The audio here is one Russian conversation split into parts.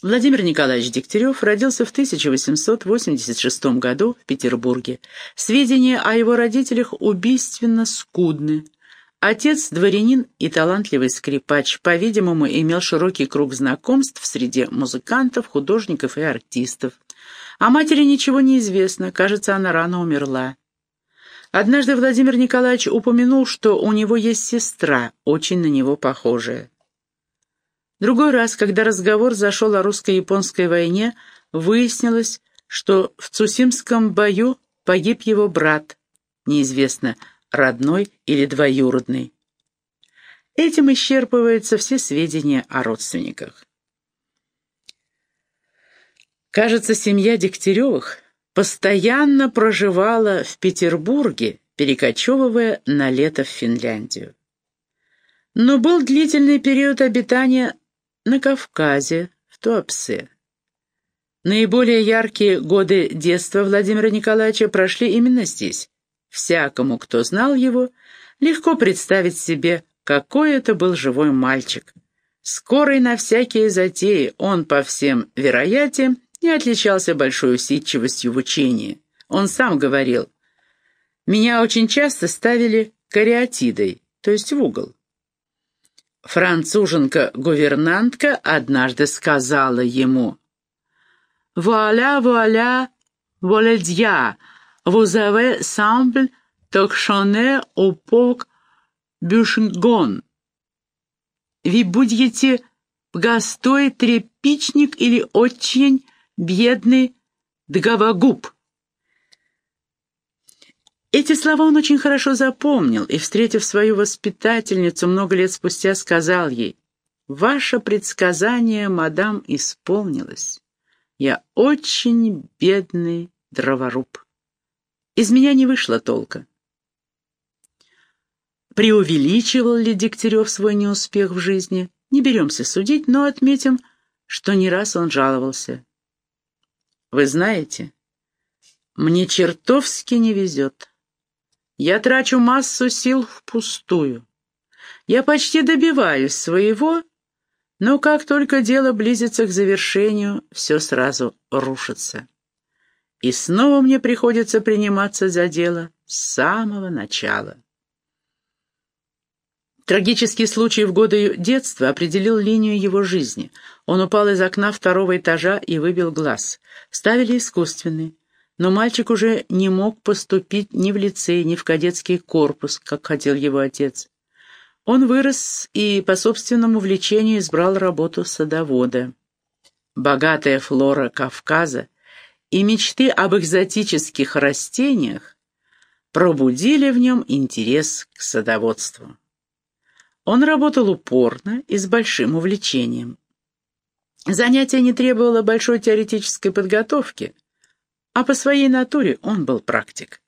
Владимир Николаевич Дегтярев родился в 1886 году в Петербурге. Сведения о его родителях убийственно скудны. Отец – дворянин и талантливый скрипач, по-видимому, имел широкий круг знакомств среди музыкантов, художников и артистов. О матери ничего не известно, кажется, она рано умерла. Однажды Владимир Николаевич упомянул, что у него есть сестра, очень на него похожая. Другой раз, когда разговор зашел о русско-японской войне, выяснилось, что в Цусимском бою погиб его брат, неизвестно, родной или двоюродный. Этим исчерпываются все сведения о родственниках. Кажется, семья Дегтяревых постоянно проживала в Петербурге, перекочевывая на лето в Финляндию. Но был длительный период обитания на Кавказе, в Туапсе. Наиболее яркие годы детства Владимира Николаевича прошли именно здесь. Всякому, кто знал его, легко представить себе, какой это был живой мальчик. Скорый на всякие затеи, он по всем вероятиям не отличался большой усидчивостью в учении. Он сам говорил, «Меня очень часто ставили кариатидой, то есть в угол. Француженка-гувернантка однажды сказала ему, «Вуаля, вуаля, воледья, vous avez semble токшоне au пок бюшнгон». «Вы будете гостой трепичник или очень бедный дговогуб?» Эти слова он очень хорошо запомнил и, встретив свою воспитательницу много лет спустя, сказал ей, «Ваше предсказание, мадам, исполнилось. Я очень бедный дроворуб. Из меня не вышло толка». Преувеличивал ли Дегтярев свой неуспех в жизни? Не беремся судить, но отметим, что не раз он жаловался. «Вы знаете, мне чертовски не везет. Я трачу массу сил впустую. Я почти добиваюсь своего, но как только дело близится к завершению, все сразу рушится. И снова мне приходится приниматься за дело с самого начала. Трагический случай в годы детства определил линию его жизни. Он упал из окна второго этажа и выбил глаз. Ставили искусственный но мальчик уже не мог поступить ни в лицей, ни в кадетский корпус, как хотел его отец. Он вырос и по собственному влечению избрал работу садовода. Богатая флора Кавказа и мечты об экзотических растениях пробудили в нем интерес к садоводству. Он работал упорно и с большим увлечением. Занятие не требовало большой теоретической подготовки – а по своей натуре он был практик.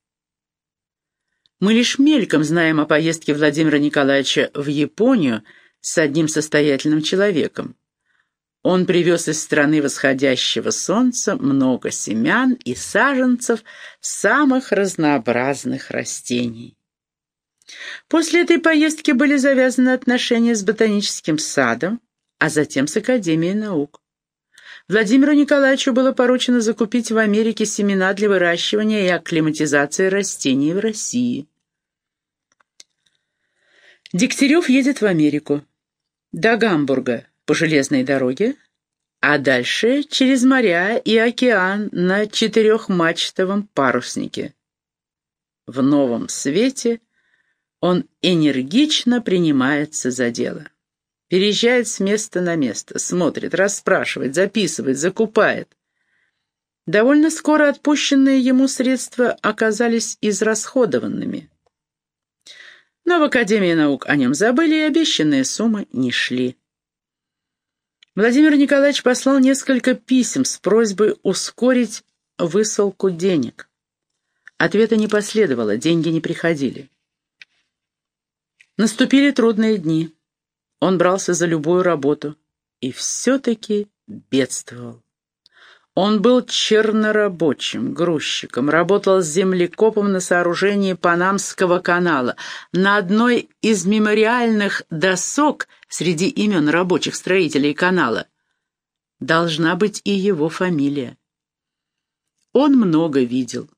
Мы лишь мельком знаем о поездке Владимира Николаевича в Японию с одним состоятельным человеком. Он привез из страны восходящего солнца много семян и саженцев самых разнообразных растений. После этой поездки были завязаны отношения с ботаническим садом, а затем с Академией наук. Владимиру Николаевичу было поручено закупить в Америке семена для выращивания и акклиматизации растений в России. Дегтярев едет в Америку. До Гамбурга по железной дороге, а дальше через моря и океан на четырехмачтовом паруснике. В новом свете он энергично принимается за дело. Переезжает с места на место, смотрит, расспрашивает, записывает, закупает. Довольно скоро отпущенные ему средства оказались израсходованными. Но в Академии наук о нем забыли, и обещанные суммы не шли. Владимир Николаевич послал несколько писем с просьбой ускорить высылку денег. Ответа не последовало, деньги не приходили. Наступили трудные дни. Он брался за любую работу и все-таки бедствовал. Он был чернорабочим, грузчиком, работал с землекопом на сооружении Панамского канала. На одной из мемориальных досок среди имен рабочих строителей канала должна быть и его фамилия. Он много видел.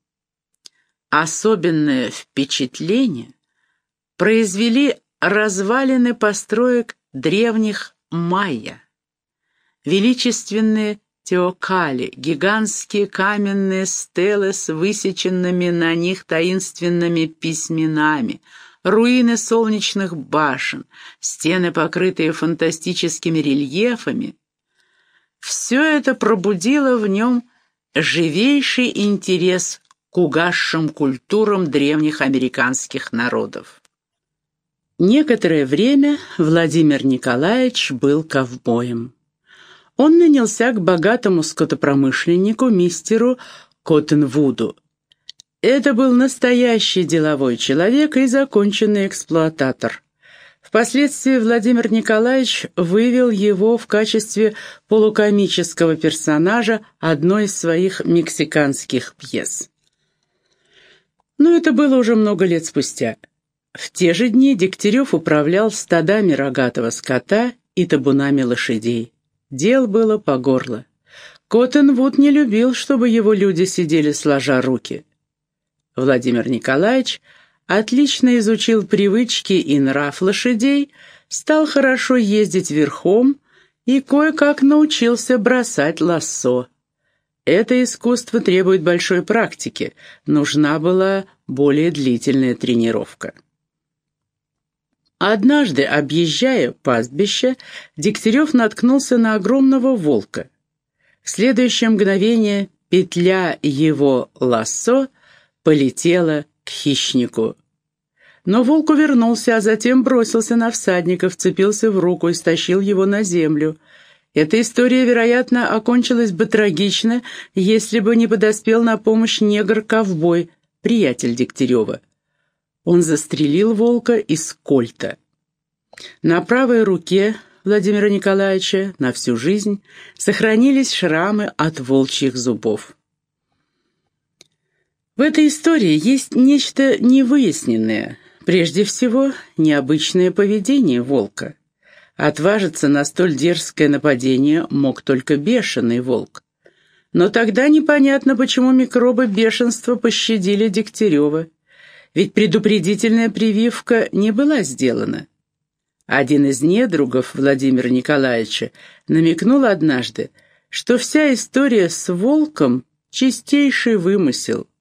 Особенное впечатление произвели развалины построек древних майя. Величественные теокали, гигантские каменные стелы с высеченными на них таинственными письменами, руины солнечных башен, стены, покрытые фантастическими рельефами. Все это пробудило в нем живейший интерес к угасшим культурам древних американских народов. Некоторое время Владимир Николаевич был ковбоем. Он нанялся к богатому скотопромышленнику мистеру Коттенвуду. Это был настоящий деловой человек и законченный эксплуататор. Впоследствии Владимир Николаевич вывел его в качестве полукомического персонажа одной из своих мексиканских пьес. Но это было уже много лет спустя. В те же дни Дегтярев управлял стадами рогатого скота и табунами лошадей. Дел было по горло. Коттенвуд не любил, чтобы его люди сидели сложа руки. Владимир Николаевич отлично изучил привычки и нрав лошадей, стал хорошо ездить верхом и кое-как научился бросать лассо. Это искусство требует большой практики, нужна была более длительная тренировка. Однажды, объезжая пастбище, Дегтярев наткнулся на огромного волка. В следующее мгновение петля его лассо полетела к хищнику. Но волк увернулся, а затем бросился на всадника, вцепился в руку и стащил его на землю. Эта история, вероятно, окончилась бы трагично, если бы не подоспел на помощь негр-ковбой, приятель Дегтярева. Он застрелил волка из кольта. На правой руке Владимира Николаевича на всю жизнь сохранились шрамы от волчьих зубов. В этой истории есть нечто невыясненное, прежде всего, необычное поведение волка. Отважиться на столь дерзкое нападение мог только бешеный волк. Но тогда непонятно, почему микробы бешенства пощадили Дегтярева, ведь предупредительная прививка не была сделана. Один из недругов Владимира Николаевича намекнул однажды, что вся история с волком — чистейший вымысел —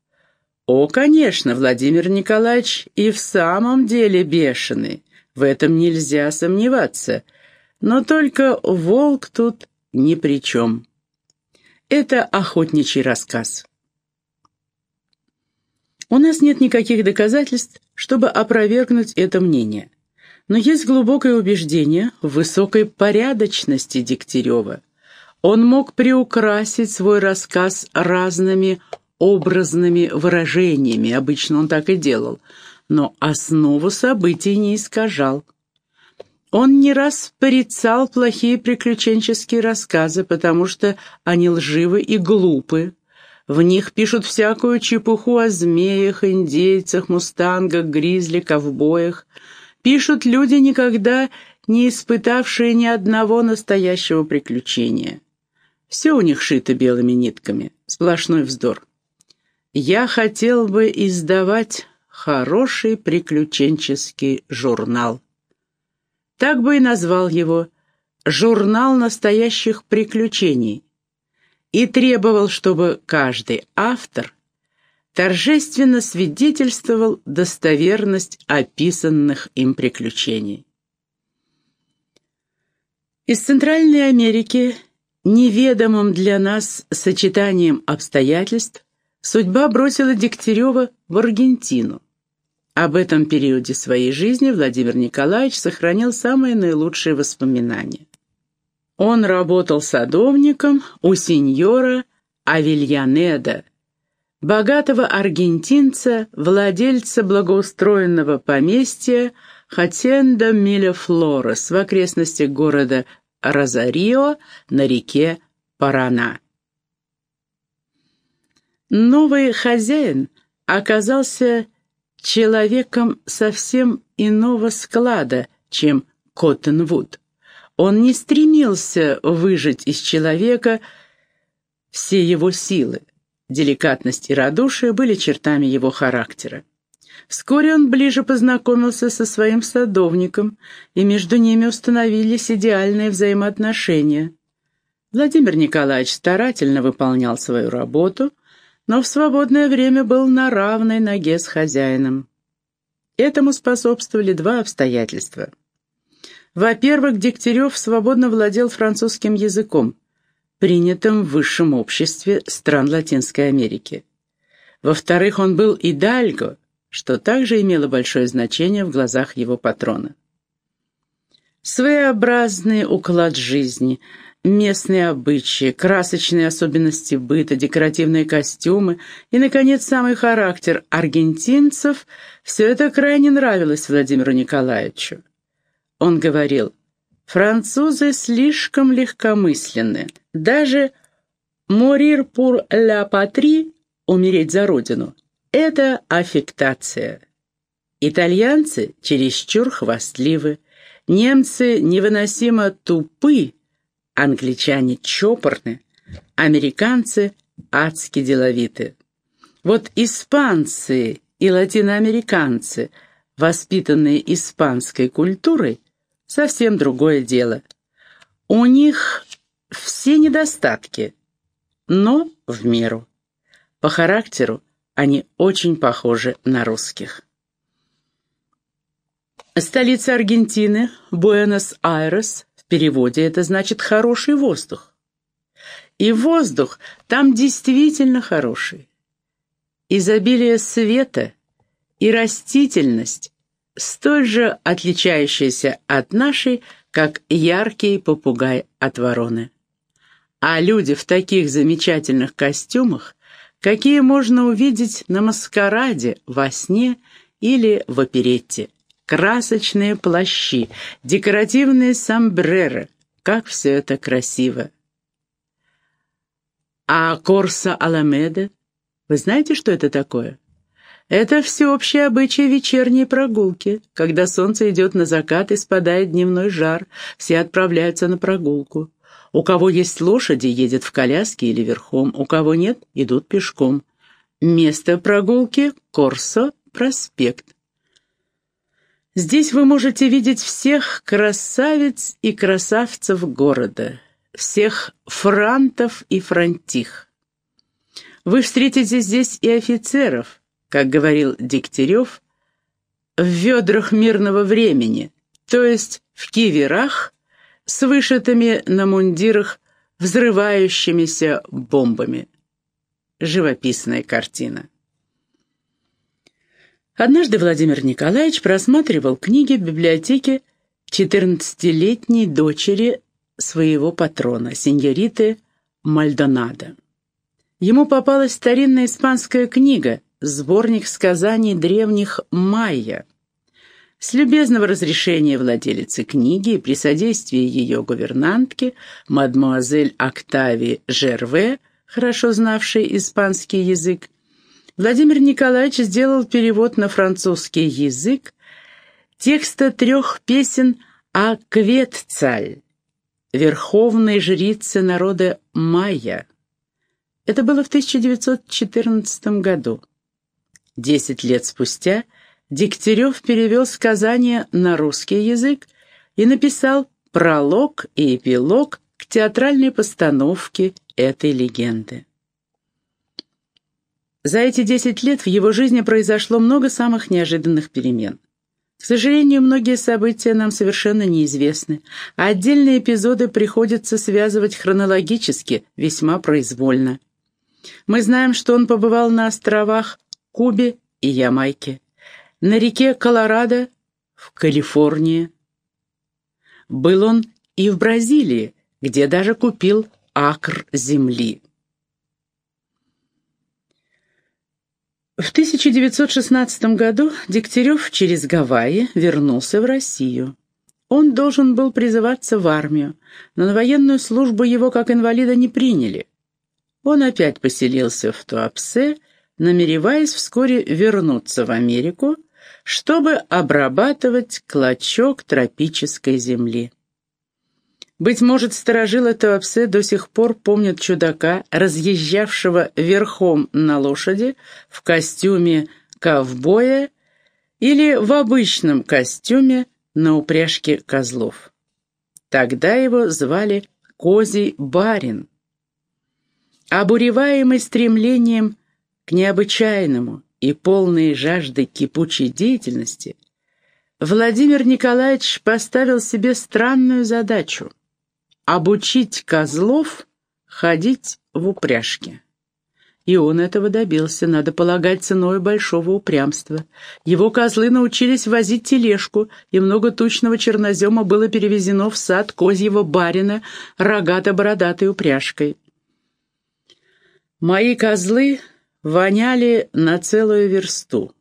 о, конечно, Владимир Николаевич и в самом деле бешеный, в этом нельзя сомневаться, но только волк тут ни при чем. Это охотничий рассказ. У нас нет никаких доказательств, чтобы опровергнуть это мнение. Но есть глубокое убеждение в высокой порядочности Дегтярева. Он мог приукрасить свой рассказ разными образными выражениями, обычно он так и делал, но основу событий не искажал. Он не раз порицал плохие приключенческие рассказы, потому что они лживы и глупы. В них пишут всякую чепуху о змеях, индейцах, мустангах, гризли, ковбоях. Пишут люди, никогда не испытавшие ни одного настоящего приключения. Все у них шито белыми нитками, сплошной вздор. Я хотел бы издавать хороший приключенческий журнал. Так бы и назвал его «Журнал настоящих приключений» и требовал, чтобы каждый автор торжественно свидетельствовал достоверность описанных им приключений. Из Центральной Америки неведомым для нас сочетанием обстоятельств Судьба бросила Дегтярева в Аргентину. Об этом периоде своей жизни Владимир Николаевич сохранил самые наилучшие воспоминания. Он работал садовником у сеньора Авельянеда, богатого аргентинца, владельца благоустроенного поместья Хатенда Миляфлорес в окрестностях города Розарио на реке Парана. Новый хозяин оказался человеком совсем иного склада, чем Коттенвуд. Он не стремился выжать из человека все его силы. Деликатность и радушие были чертами его характера. Вскоре он ближе познакомился со своим садовником, и между ними установились идеальные взаимоотношения. Владимир Николаевич старательно выполнял свою работу, но в свободное время был на равной ноге с хозяином. Этому способствовали два обстоятельства. Во-первых, Дегтярев свободно владел французским языком, принятым в высшем обществе стран Латинской Америки. Во-вторых, он был идальго, что также имело большое значение в глазах его патрона. Своеобразный уклад жизни, местные обычаи, красочные особенности быта, декоративные костюмы и, наконец, самый характер аргентинцев – все это крайне нравилось Владимиру Николаевичу. Он говорил, французы слишком легкомысленны, даже «морир пур ля патри» – умереть за родину – это аффектация. Итальянцы чересчур хвастливы, немцы невыносимо тупы, Англичане чопорны, американцы адски деловиты. Вот испанцы и латиноамериканцы, воспитанные испанской культурой, совсем другое дело. У них все недостатки, но в меру. По характеру они очень похожи на русских. Столица Аргентины, Буэнос-Айрес, переводе это значит «хороший воздух». И воздух там действительно хороший. Изобилие света и растительность столь же отличающиеся от нашей, как яркий попугай от вороны. А люди в таких замечательных костюмах, какие можно увидеть на маскараде, во сне или в оперетте красочные плащи, декоративные сомбреро. Как все это красиво! А Корса Аламеда? Вы знаете, что это такое? Это всеобщее обычай вечерней прогулки. Когда солнце идет на закат и спадает дневной жар, все отправляются на прогулку. У кого есть лошади, едет в коляске или верхом, у кого нет, идут пешком. Место прогулки — Корсо, проспект. Здесь вы можете видеть всех красавиц и красавцев города, всех франтов и франтих. Вы встретите здесь и офицеров, как говорил Дегтярев, в ведрах мирного времени, то есть в киверах с вышитыми на мундирах взрывающимися бомбами. Живописная картина. Однажды Владимир Николаевич просматривал книги в библиотеке 14-летней дочери своего патрона, сеньориты Мальдонадо. Ему попалась старинная испанская книга, сборник сказаний древних майя. С любезного разрешения владелицы книги и при содействии ее гувернантки, мадмуазель Октави Жерве, хорошо знавшей испанский язык, Владимир Николаевич сделал перевод на французский язык текста трех песен о Кветцаль, верховной жрице народа майя. Это было в 1914 году. Десять лет спустя Дегтярев перевел сказание на русский язык и написал пролог и эпилог к театральной постановке этой легенды. За эти десять лет в его жизни произошло много самых неожиданных перемен. К сожалению, многие события нам совершенно неизвестны, а отдельные эпизоды приходится связывать хронологически, весьма произвольно. Мы знаем, что он побывал на островах Кубе и Ямайке, на реке Колорадо в Калифорнии. Был он и в Бразилии, где даже купил акр земли. В 1916 году Дегтярев через Гавайи вернулся в Россию. Он должен был призываться в армию, но на военную службу его как инвалида не приняли. Он опять поселился в Туапсе, намереваясь вскоре вернуться в Америку, чтобы обрабатывать клочок тропической земли. Быть может, сторожилы Туапсе до сих пор помнят чудака, разъезжавшего верхом на лошади в костюме ковбоя или в обычном костюме на упряжке козлов. Тогда его звали Козий Барин. Обуреваемый стремлением к необычайному и полной жаждой кипучей деятельности, Владимир Николаевич поставил себе странную задачу — обучить козлов ходить в упряжке. И он этого добился, надо полагать, ценой большого упрямства. Его козлы научились возить тележку, и много тучного чернозема было перевезено в сад козьего барина рогато-бородатой упряжкой. Мои козлы воняли на целую версту.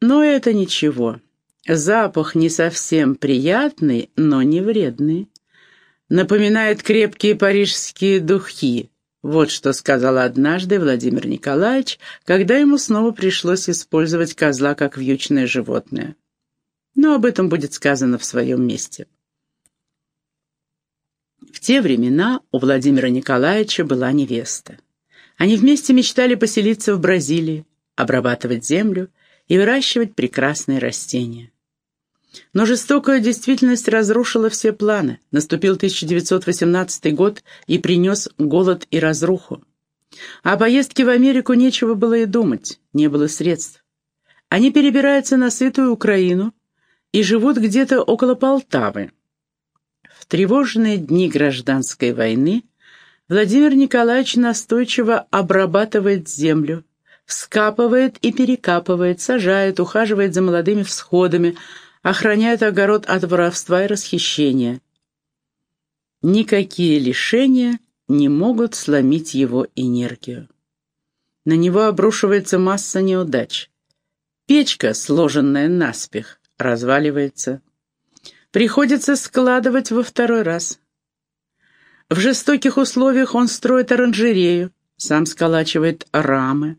Но это ничего. Запах не совсем приятный, но не вредный. Напоминает крепкие парижские духи, вот что сказал однажды Владимир Николаевич, когда ему снова пришлось использовать козла как вьючное животное. Но об этом будет сказано в своем месте. В те времена у Владимира Николаевича была невеста. Они вместе мечтали поселиться в Бразилии, обрабатывать землю и выращивать прекрасные растения. Но жестокая действительность разрушила все планы. Наступил 1918 год и принес голод и разруху. О поездке в Америку нечего было и думать, не было средств. Они перебираются на сытую Украину и живут где-то около Полтавы. В тревожные дни гражданской войны Владимир Николаевич настойчиво обрабатывает землю, вскапывает и перекапывает, сажает, ухаживает за молодыми всходами – охраняет огород от воровства и расхищения. Никакие лишения не могут сломить его энергию. На него обрушивается масса неудач. Печка, сложенная наспех, разваливается. Приходится складывать во второй раз. В жестоких условиях он строит оранжерею, сам сколачивает рамы,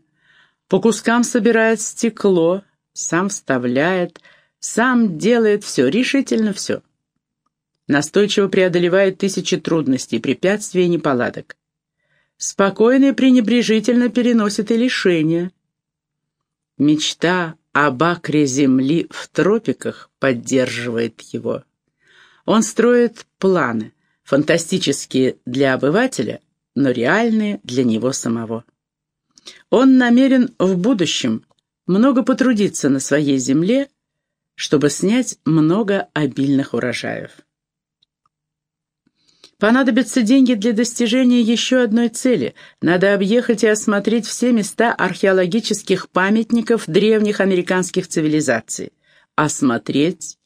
по кускам собирает стекло, сам вставляет, сам делает все, решительно все. Настойчиво преодолевает тысячи трудностей, препятствий и неполадок. Спокойно и пренебрежительно переносит и лишения. Мечта об акре земли в тропиках поддерживает его. Он строит планы, фантастические для обывателя, но реальные для него самого. Он намерен в будущем много потрудиться на своей земле чтобы снять много обильных урожаев. Понадобятся деньги для достижения еще одной цели. Надо объехать и осмотреть все места археологических памятников древних американских цивилизаций. Осмотреть,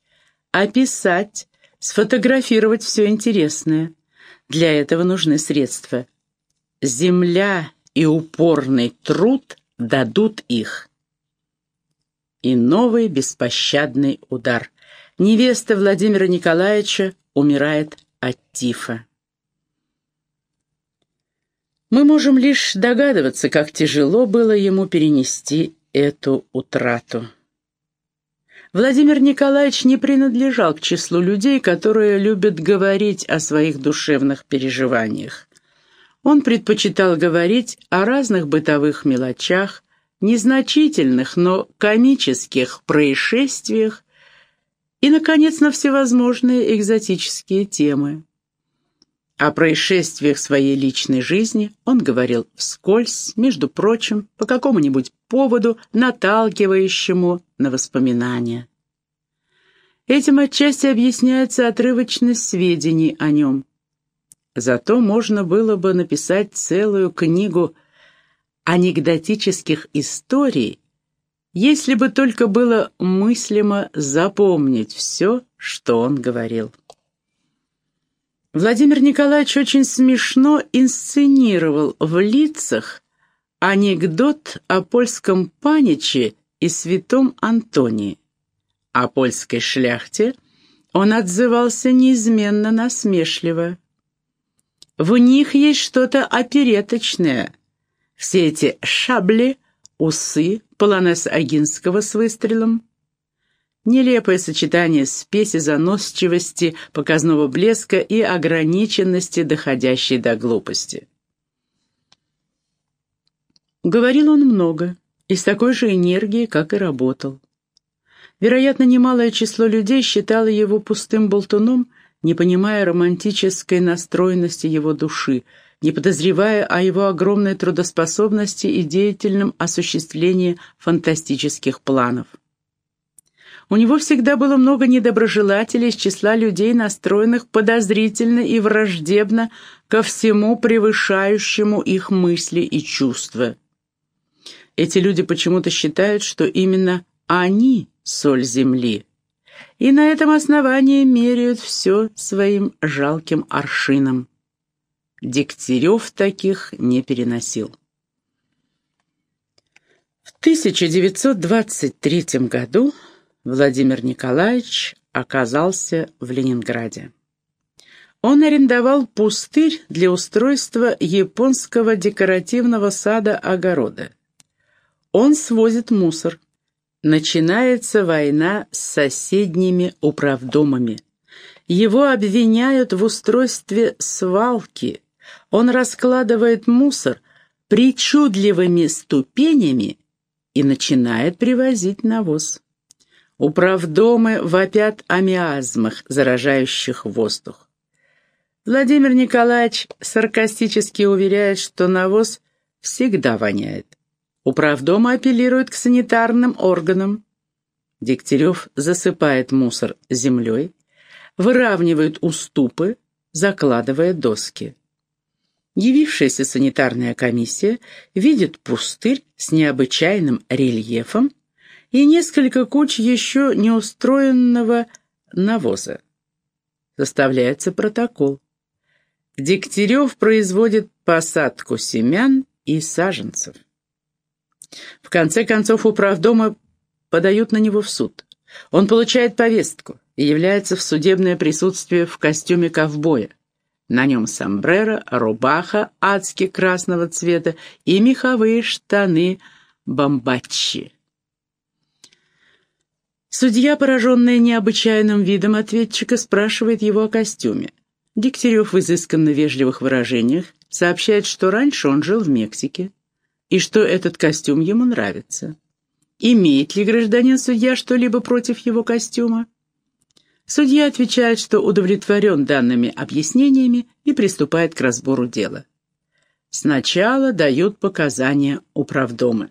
описать, сфотографировать все интересное. Для этого нужны средства. Земля и упорный труд дадут их и новый беспощадный удар. Невеста Владимира Николаевича умирает от тифа. Мы можем лишь догадываться, как тяжело было ему перенести эту утрату. Владимир Николаевич не принадлежал к числу людей, которые любят говорить о своих душевных переживаниях. Он предпочитал говорить о разных бытовых мелочах, незначительных, но комических происшествиях и, наконец, на всевозможные экзотические темы. О происшествиях своей личной жизни он говорил вскользь, между прочим, по какому-нибудь поводу, наталкивающему на воспоминания. Этим отчасти объясняется отрывочность сведений о нем. Зато можно было бы написать целую книгу анекдотических историй, если бы только было мыслимо запомнить все, что он говорил. Владимир Николаевич очень смешно инсценировал в лицах анекдот о польском паниче и святом Антонии. О польской шляхте он отзывался неизменно насмешливо. В них есть что-то опереточное — все эти шабли, усы, полонез Агинского с выстрелом. Нелепое сочетание спеси, заносчивости, показного блеска и ограниченности, доходящей до глупости. Говорил он много и с такой же энергией, как и работал. Вероятно, немалое число людей считало его пустым болтуном, не понимая романтической настроенности его души, не подозревая о его огромной трудоспособности и деятельном осуществлении фантастических планов. У него всегда было много недоброжелателей из числа людей, настроенных подозрительно и враждебно ко всему превышающему их мысли и чувства. Эти люди почему-то считают, что именно они — соль земли, и на этом основании меряют все своим жалким аршином. Дегтярев таких не переносил. В 1923 году Владимир Николаевич оказался в Ленинграде. Он арендовал пустырь для устройства японского декоративного сада-огорода. Он свозит мусор. Начинается война с соседними управдомами. Его обвиняют в устройстве свалки. Он раскладывает мусор причудливыми ступенями и начинает привозить навоз. Управдомы вопят о миазмах, заражающих воздух. Владимир Николаевич саркастически уверяет, что навоз всегда воняет. Управдома апеллирует к санитарным органам. Дегтярев засыпает мусор землей, выравнивает уступы, закладывая доски. Явившаяся санитарная комиссия видит пустырь с необычайным рельефом и несколько куч еще неустроенного навоза. Составляется протокол. Дегтярев производит посадку семян и саженцев. В конце концов, управдома подают на него в суд. Он получает повестку и является в судебное присутствие в костюме ковбоя. На нем сомбреро, рубаха адски красного цвета и меховые штаны бомбачи. Судья, пораженная необычайным видом ответчика, спрашивает его о костюме. Дегтярев в изысканно вежливых выражениях сообщает, что раньше он жил в Мексике и что этот костюм ему нравится. Имеет ли гражданин судья что-либо против его костюма? Судья отвечает, что удовлетворен данными объяснениями и приступает к разбору дела. Сначала дают показания управдомы.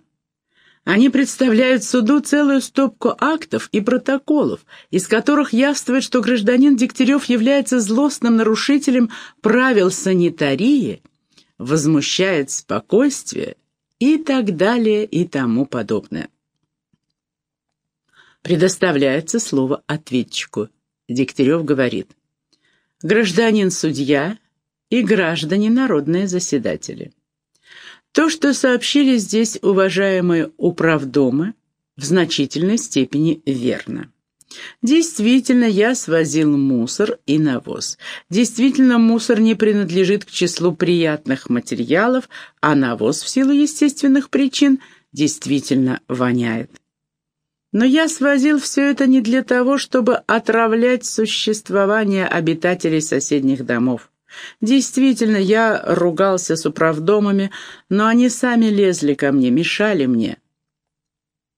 Они представляют суду целую стопку актов и протоколов, из которых явствует, что гражданин Дегтярев является злостным нарушителем правил санитарии, возмущает спокойствие и так далее и тому подобное. Предоставляется слово ответчику. Дегтярев говорит, «Гражданин судья и граждане народные заседатели». То, что сообщили здесь уважаемые управдомы, в значительной степени верно. Действительно, я свозил мусор и навоз. Действительно, мусор не принадлежит к числу приятных материалов, а навоз в силу естественных причин действительно воняет. Но я свозил все это не для того, чтобы отравлять существование обитателей соседних домов. Действительно, я ругался с управдомами, но они сами лезли ко мне, мешали мне.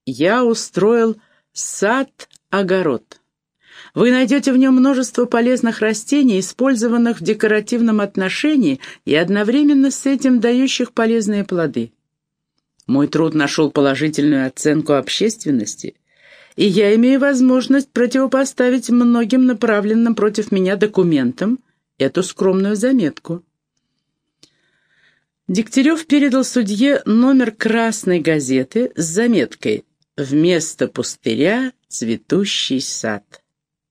Я устроил сад-огород. Вы найдете в нем множество полезных растений, использованных в декоративном отношении и одновременно с этим дающих полезные плоды. Мой труд нашел положительную оценку общественности, и я имею возможность противопоставить многим направленным против меня документам эту скромную заметку. Дегтярев передал судье номер красной газеты с заметкой «Вместо пустыря цветущий сад».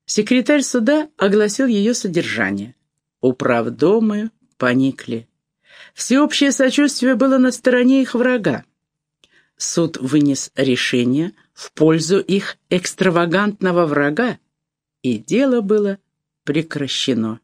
Секретарь суда огласил ее содержание. Управдомы поникли. Всеобщее сочувствие было на стороне их врага. Суд вынес решение в пользу их экстравагантного врага, и дело было прекращено.